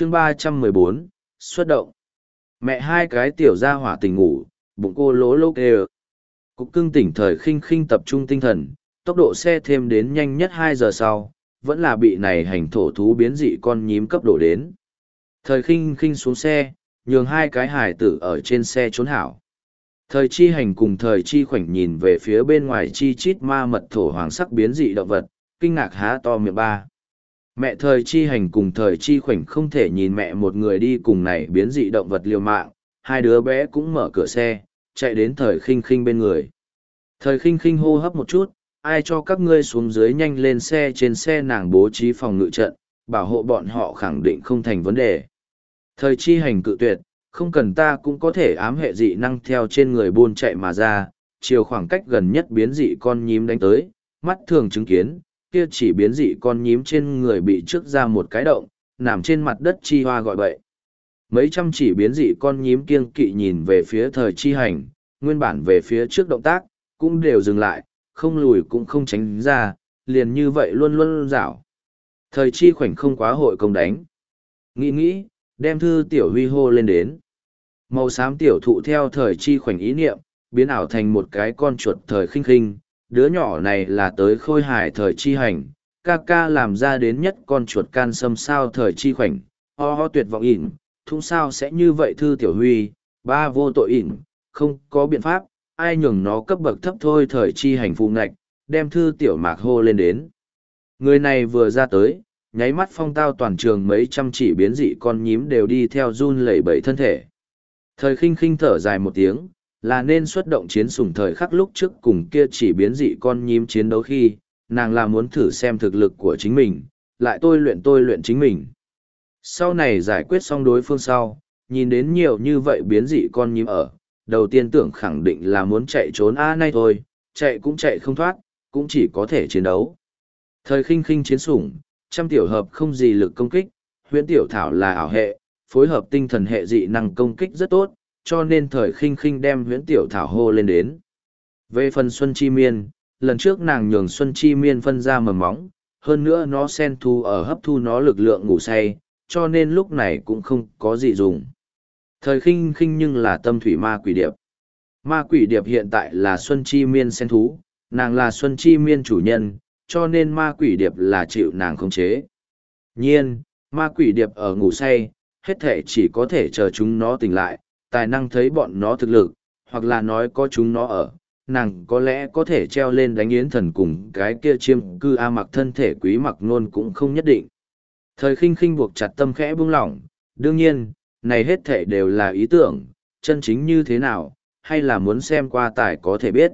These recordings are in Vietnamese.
chương ba trăm mười bốn, xuất động. Mẹ hai cái tiểu ra hỏa tình ngủ, bụng cô lỗ lô kê cục cưng tỉnh thời khinh khinh tập trung tinh thần, tốc độ xe thêm đến nhanh nhất hai giờ sau, vẫn là bị này hành thổ thú biến dị con nhím cấp độ đến. Thời khinh khinh xuống xe, nhường hai cái hải tử ở trên xe trốn hảo. Thời chi hành cùng thời chi khoảnh nhìn về phía bên ngoài chi chít ma mật thổ hoàng sắc biến dị động vật, kinh ngạc há to miệng ba mẹ thời chi hành cùng thời chi khoảnh không thể nhìn mẹ một người đi cùng này biến dị động vật liều mạng, hai đứa bé cũng mở cửa xe, chạy đến thời khinh khinh bên người. Thời khinh khinh hô hấp một chút, ai cho các ngươi xuống dưới nhanh lên xe trên xe nàng bố trí phòng ngự trận, bảo hộ bọn họ khẳng định không thành vấn đề. Thời chi hành cự tuyệt, không cần ta cũng có thể ám hệ dị năng theo trên người buôn chạy mà ra, chiều khoảng cách gần nhất biến dị con nhím đánh tới, mắt thường chứng kiến kia chỉ biến dị con nhím trên người bị trước ra một cái động, nằm trên mặt đất chi hoa gọi bậy. Mấy trăm chỉ biến dị con nhím kiêng kỵ nhìn về phía thời chi hành, nguyên bản về phía trước động tác, cũng đều dừng lại, không lùi cũng không tránh ra, liền như vậy luôn luôn rảo. Thời chi khoảnh không quá hội công đánh. Nghĩ nghĩ, đem thư tiểu huy hô lên đến. Màu xám tiểu thụ theo thời chi khoảnh ý niệm, biến ảo thành một cái con chuột thời khinh khinh, đứa nhỏ này là tới khôi hải thời chi hành, ca ca làm ra đến nhất con chuột can sâm sao thời chi khoảnh, ho ho tuyệt vọng ỉn, thung sao sẽ như vậy thư tiểu huy, ba vô tội ỉn, không có biện pháp, ai nhường nó cấp bậc thấp thôi thời chi hành phụ ngạch, đem thư tiểu mạc hô lên đến. Người này vừa ra tới, nháy mắt phong tao toàn trường mấy trăm chỉ biến dị con nhím đều đi theo run lẩy bẩy thân thể. Thời khinh khinh thở dài một tiếng, là nên xuất động chiến sủng thời khắc lúc trước cùng kia chỉ biến dị con nhím chiến đấu khi, nàng là muốn thử xem thực lực của chính mình, lại tôi luyện tôi luyện chính mình. Sau này giải quyết xong đối phương sau, nhìn đến nhiều như vậy biến dị con nhím ở, đầu tiên tưởng khẳng định là muốn chạy trốn a nay thôi, chạy cũng chạy không thoát, cũng chỉ có thể chiến đấu. Thời khinh khinh chiến sủng, trăm tiểu hợp không gì lực công kích, huyễn tiểu thảo là ảo hệ, phối hợp tinh thần hệ dị năng công kích rất tốt, cho nên thời khinh khinh đem huyễn tiểu thảo hô lên đến. Về phần Xuân Chi Miên, lần trước nàng nhường Xuân Chi Miên phân ra mầm móng, hơn nữa nó sen thu ở hấp thu nó lực lượng ngủ say, cho nên lúc này cũng không có gì dùng. Thời khinh khinh nhưng là tâm thủy ma quỷ điệp. Ma quỷ điệp hiện tại là Xuân Chi Miên sen thú, nàng là Xuân Chi Miên chủ nhân, cho nên ma quỷ điệp là chịu nàng khống chế. Nhiên, ma quỷ điệp ở ngủ say, hết thể chỉ có thể chờ chúng nó tỉnh lại, tài năng thấy bọn nó thực lực, hoặc là nói có chúng nó ở, nàng có lẽ có thể treo lên đánh yến thần cùng cái kia chiêm cư A mặc thân thể quý mặc nôn cũng không nhất định. Thời khinh khinh buộc chặt tâm khẽ buông lỏng, đương nhiên, này hết thể đều là ý tưởng, chân chính như thế nào, hay là muốn xem qua tài có thể biết.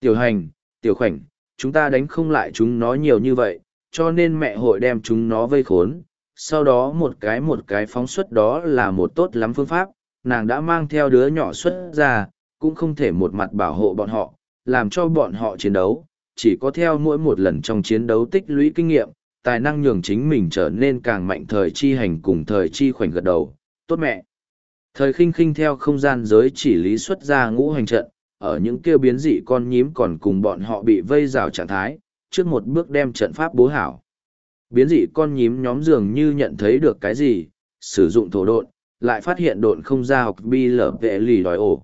Tiểu hành, tiểu khoảnh, chúng ta đánh không lại chúng nó nhiều như vậy, cho nên mẹ hội đem chúng nó vây khốn, sau đó một cái một cái phóng xuất đó là một tốt lắm phương pháp, nàng đã mang theo đứa nhỏ xuất ra, cũng không thể một mặt bảo hộ bọn họ, làm cho bọn họ chiến đấu, chỉ có theo mỗi một lần trong chiến đấu tích lũy kinh nghiệm, tài năng nhường chính mình trở nên càng mạnh thời chi hành cùng thời chi khoảnh gật đầu, tốt mẹ. Thời khinh khinh theo không gian giới chỉ lý xuất ra ngũ hành trận, ở những kêu biến dị con nhím còn cùng bọn họ bị vây rào trạng thái, trước một bước đem trận pháp bố hảo. Biến dị con nhím nhóm dường như nhận thấy được cái gì, sử dụng thổ độn, lại phát hiện độn không ra học bi lở vệ lì đòi ổ.